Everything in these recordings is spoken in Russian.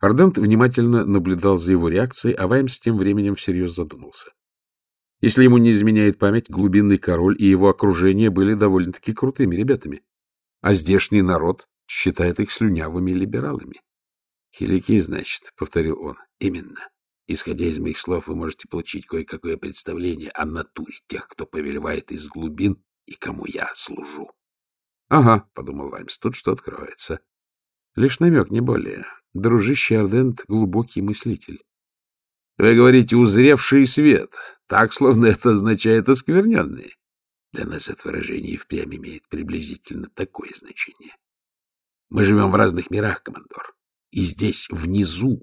Ардент внимательно наблюдал за его реакцией, а Ваймс тем временем всерьез задумался. Если ему не изменяет память, глубинный король и его окружение были довольно-таки крутыми ребятами. А здешний народ считает их слюнявыми либералами. — Хилики, значит, — повторил он. — Именно. Исходя из моих слов, вы можете получить кое-какое представление о натуре тех, кто повелевает из глубин и кому я служу. — Ага, — подумал Ваймс, — тут что открывается. Лишь намек, не более. Дружище Ардент — глубокий мыслитель. — Вы говорите «узревший свет», так, словно это означает «оскверненный». Для нас это выражение и впрямь имеет приблизительно такое значение. Мы живем в разных мирах, командор, и здесь, внизу,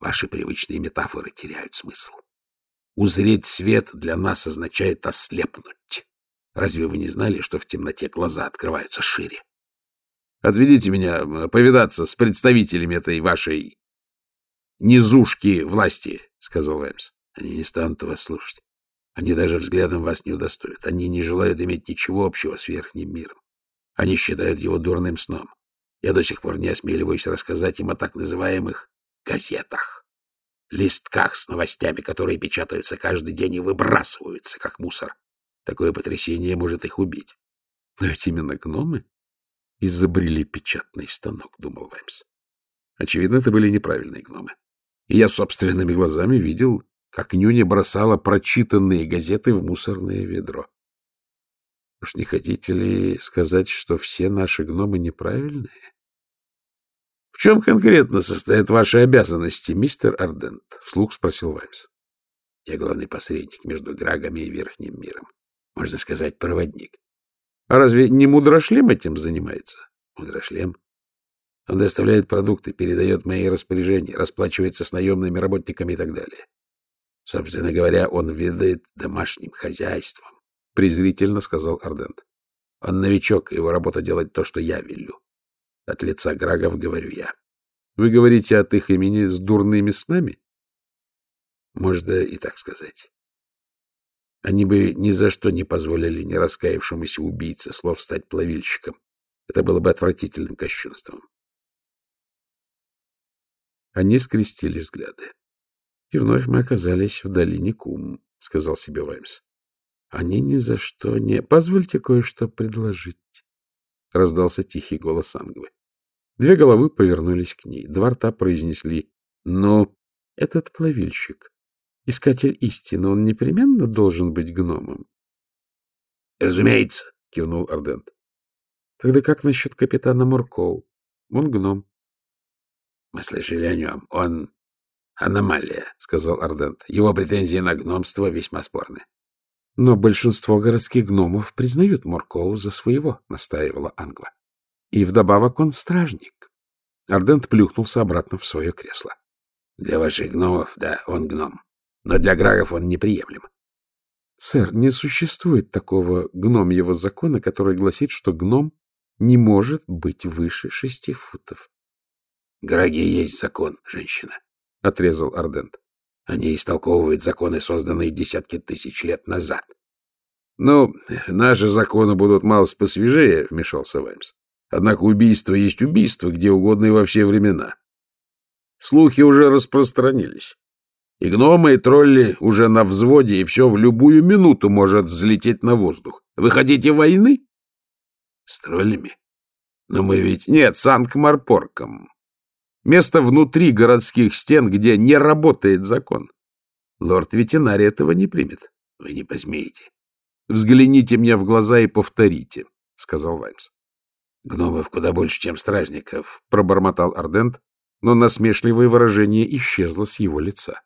ваши привычные метафоры теряют смысл. Узреть свет для нас означает ослепнуть. Разве вы не знали, что в темноте глаза открываются шире? Отведите меня повидаться с представителями этой вашей низушки власти, — сказал Эмс. Они не станут вас слушать. Они даже взглядом вас не удостоят. Они не желают иметь ничего общего с верхним миром. Они считают его дурным сном. Я до сих пор не осмеливаюсь рассказать им о так называемых газетах, листках с новостями, которые печатаются каждый день и выбрасываются, как мусор. Такое потрясение может их убить. Но ведь именно гномы изобрели печатный станок, — думал Ваймс. Очевидно, это были неправильные гномы. И я собственными глазами видел, как Нюня бросала прочитанные газеты в мусорное ведро. Уж не хотите ли сказать, что все наши гномы неправильные? — В чем конкретно состоят ваши обязанности, мистер Ардент? — вслух спросил Ваймс. — Я главный посредник между Грагами и Верхним миром. Можно сказать, проводник. — А разве не Мудрошлем этим занимается? — Мудрошлем? Он доставляет продукты, передает мои распоряжения, расплачивается с наемными работниками и так далее. Собственно говоря, он ведает домашним хозяйством, — презрительно сказал Ардент. Он новичок, его работа делать то, что я велю. От лица Грагов говорю я. Вы говорите от их имени с дурными снами? Можно и так сказать. Они бы ни за что не позволили не раскаявшемуся убийце слов стать плавильщиком. Это было бы отвратительным кощунством. Они скрестили взгляды. И вновь мы оказались в долине Кум, — сказал себе Ваймс. Они ни за что не... Позвольте кое-что предложить. Раздался тихий голос Ангвы. Две головы повернулись к ней. Два рта произнесли. Но этот плавильщик, искатель истины, он непременно должен быть гномом. — Разумеется, — кивнул Ардент. — Тогда как насчет капитана Муркоу? Он гном. Мы слышали о нем. Он аномалия, — сказал Ардент. Его претензии на гномство весьма спорны. — Но большинство городских гномов признают Моркоу за своего, — настаивала Ангва. — И вдобавок он стражник. Ардент плюхнулся обратно в свое кресло. — Для ваших гномов, да, он гном. Но для грагов он неприемлем. — Сэр, не существует такого гномьего закона, который гласит, что гном не может быть выше шести футов. Граги есть закон, женщина, — отрезал Ардент. Они истолковывают законы, созданные десятки тысяч лет назад. — Ну, наши законы будут мало посвежее, — вмешался Ваймс. Однако убийство есть убийство, где угодно и во все времена. Слухи уже распространились. И гномы, и тролли уже на взводе, и все в любую минуту может взлететь на воздух. Вы хотите войны? С троллями? Но мы ведь... Нет, с Анкмарпорком. Место внутри городских стен, где не работает закон. Лорд ветеринарий этого не примет. Вы не посмеете. Взгляните мне в глаза и повторите, — сказал Ваймс. Гномов куда больше, чем стражников, — пробормотал Ардент, но насмешливое выражение исчезло с его лица.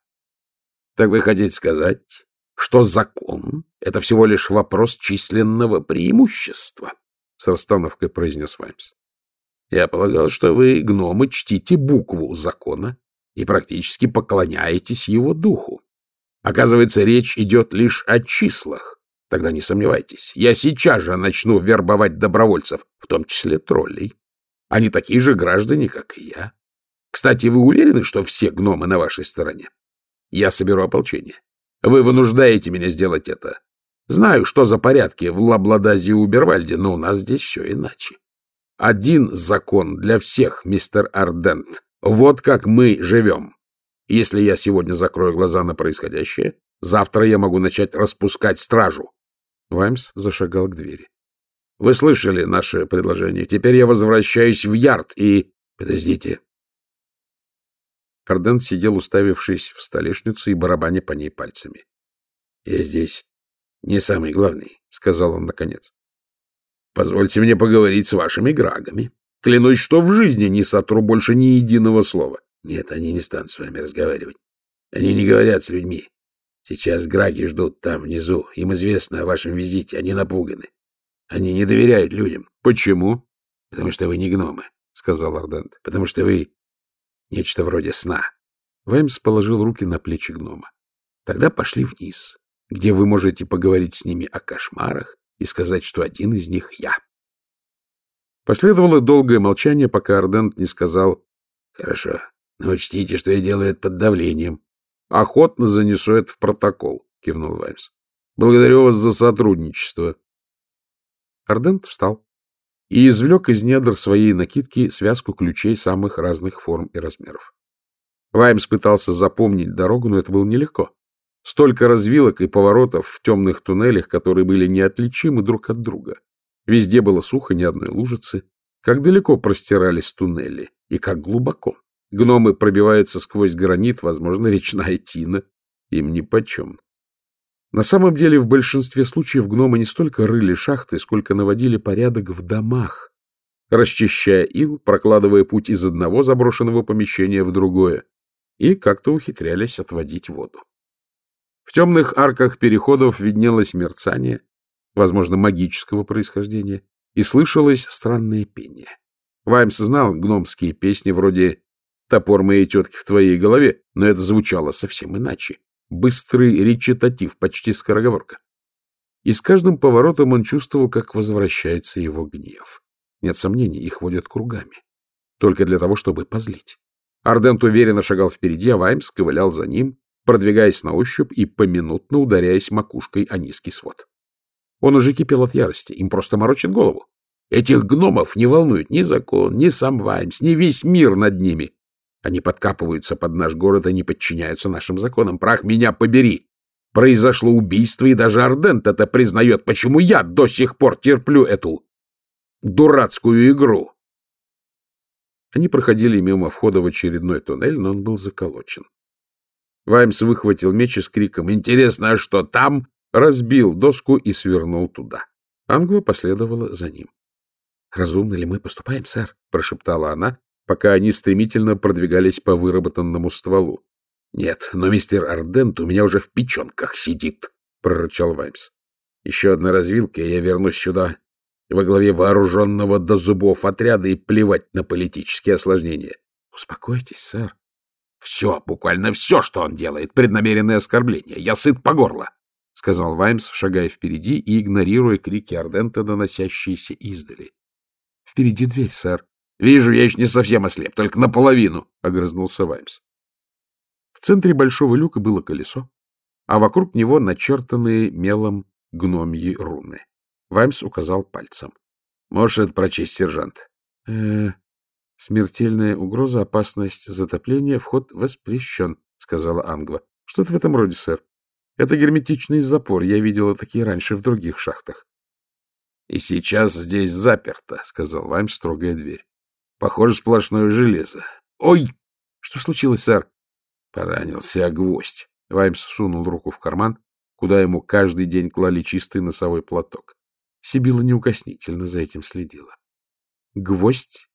Так вы хотите сказать, что закон — это всего лишь вопрос численного преимущества? — с расстановкой произнес Ваймс. Я полагал, что вы, гномы, чтите букву закона и практически поклоняетесь его духу. Оказывается, речь идет лишь о числах. Тогда не сомневайтесь, я сейчас же начну вербовать добровольцев, в том числе троллей. Они такие же граждане, как и я. Кстати, вы уверены, что все гномы на вашей стороне? Я соберу ополчение. Вы вынуждаете меня сделать это. Знаю, что за порядки в Лабладазе и Убервальде, но у нас здесь все иначе. Один закон для всех, мистер Ардент, Вот как мы живем. Если я сегодня закрою глаза на происходящее, завтра я могу начать распускать стражу. Ваймс зашагал к двери. — Вы слышали наше предложение. Теперь я возвращаюсь в ярд и... Подождите. Ардент сидел, уставившись в столешницу и барабаня по ней пальцами. — Я здесь не самый главный, — сказал он наконец. — Позвольте мне поговорить с вашими грагами. Клянусь, что в жизни не сотру больше ни единого слова. Нет, они не станут с вами разговаривать. Они не говорят с людьми. Сейчас граги ждут там, внизу. Им известно о вашем визите. Они напуганы. Они не доверяют людям. Почему? Потому что вы не гномы, — сказал Ардент. Потому что вы нечто вроде сна. Ваймс положил руки на плечи гнома. Тогда пошли вниз, где вы можете поговорить с ними о кошмарах и сказать, что один из них я. Последовало долгое молчание, пока Ардент не сказал «Хорошо, но учтите, что я делаю это под давлением. — Охотно занесу это в протокол, — кивнул Ваймс. — Благодарю вас за сотрудничество. Ардент встал и извлек из недр своей накидки связку ключей самых разных форм и размеров. Ваймс пытался запомнить дорогу, но это было нелегко. Столько развилок и поворотов в темных туннелях, которые были неотличимы друг от друга. Везде было сухо, ни одной лужицы. Как далеко простирались туннели и как глубоко. Гномы пробиваются сквозь гранит, возможно, речная тина. Им нипочем. На самом деле, в большинстве случаев гномы не столько рыли шахты, сколько наводили порядок в домах, расчищая ил, прокладывая путь из одного заброшенного помещения в другое, и как-то ухитрялись отводить воду. В темных арках переходов виднелось мерцание, возможно, магического происхождения, и слышалось странное пение. Ваймс знал гномские песни вроде Топор моей тетки в твоей голове, но это звучало совсем иначе. Быстрый речитатив, почти скороговорка. И с каждым поворотом он чувствовал, как возвращается его гнев. Нет сомнений, их водят кругами. Только для того, чтобы позлить. Ардент уверенно шагал впереди, а Ваймс ковылял за ним, продвигаясь на ощупь и поминутно ударяясь макушкой о низкий свод. Он уже кипел от ярости, им просто морочит голову. Этих гномов не волнует ни закон, ни сам Ваймс, ни весь мир над ними. Они подкапываются под наш город и не подчиняются нашим законам. Прах меня побери! Произошло убийство, и даже Ардент это признает. Почему я до сих пор терплю эту дурацкую игру? Они проходили мимо входа в очередной туннель, но он был заколочен. Ваймс выхватил меч и с криком «Интересно, а что там?» разбил доску и свернул туда. Ангва последовала за ним. — Разумно ли мы поступаем, сэр? — прошептала она, пока они стремительно продвигались по выработанному стволу. — Нет, но мистер Ардент у меня уже в печенках сидит, — прорычал Ваймс. — Еще одна развилка, и я вернусь сюда во главе вооруженного до зубов отряда и плевать на политические осложнения. — Успокойтесь, сэр. — Все, буквально все, что он делает, преднамеренное оскорбление. Я сыт по горло, — сказал Ваймс, шагая впереди и игнорируя крики Ардента, доносящиеся издали. — Впереди дверь, сэр. — Вижу, я еще не совсем ослеп, только наполовину, — огрызнулся Ваймс. В центре большого люка было колесо, а вокруг него начертанные мелом гномьи руны. Ваймс указал пальцем. — Можешь это прочесть, сержант? э — Смертельная угроза, опасность затопления, вход воспрещен, — сказала Ангва. — Что-то в этом роде, сэр. Это герметичный запор, я видела такие раньше в других шахтах. — И сейчас здесь заперто, — сказал Ваймс, строгая дверь. Похоже, сплошное железо. Ой! Что случилось, сэр? Поранился гвоздь. Ваймс сунул руку в карман, куда ему каждый день клали чистый носовой платок. Сибила неукоснительно за этим следила. — Гвоздь?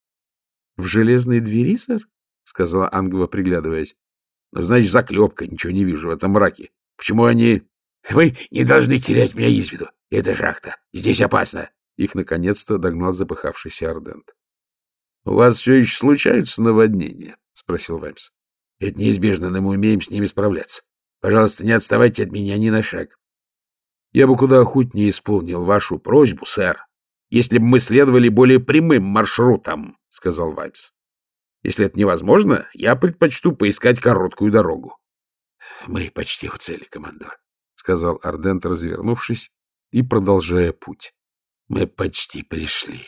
В железной двери, сэр? — сказала Ангва, приглядываясь. — Ну, значит, заклепка, ничего не вижу в этом мраке. Почему они... — Вы не должны терять меня из виду. Это шахта. Здесь опасно. Их наконец-то догнал запыхавшийся Ардент. — У вас все еще случаются наводнения? — спросил Ваймс. — Это неизбежно, но мы умеем с ними справляться. Пожалуйста, не отставайте от меня ни на шаг. — Я бы куда охотнее исполнил вашу просьбу, сэр, если бы мы следовали более прямым маршрутом, — сказал Ваймс. — Если это невозможно, я предпочту поискать короткую дорогу. — Мы почти у цели, командор, — сказал Ардент, развернувшись и продолжая путь. — Мы почти пришли.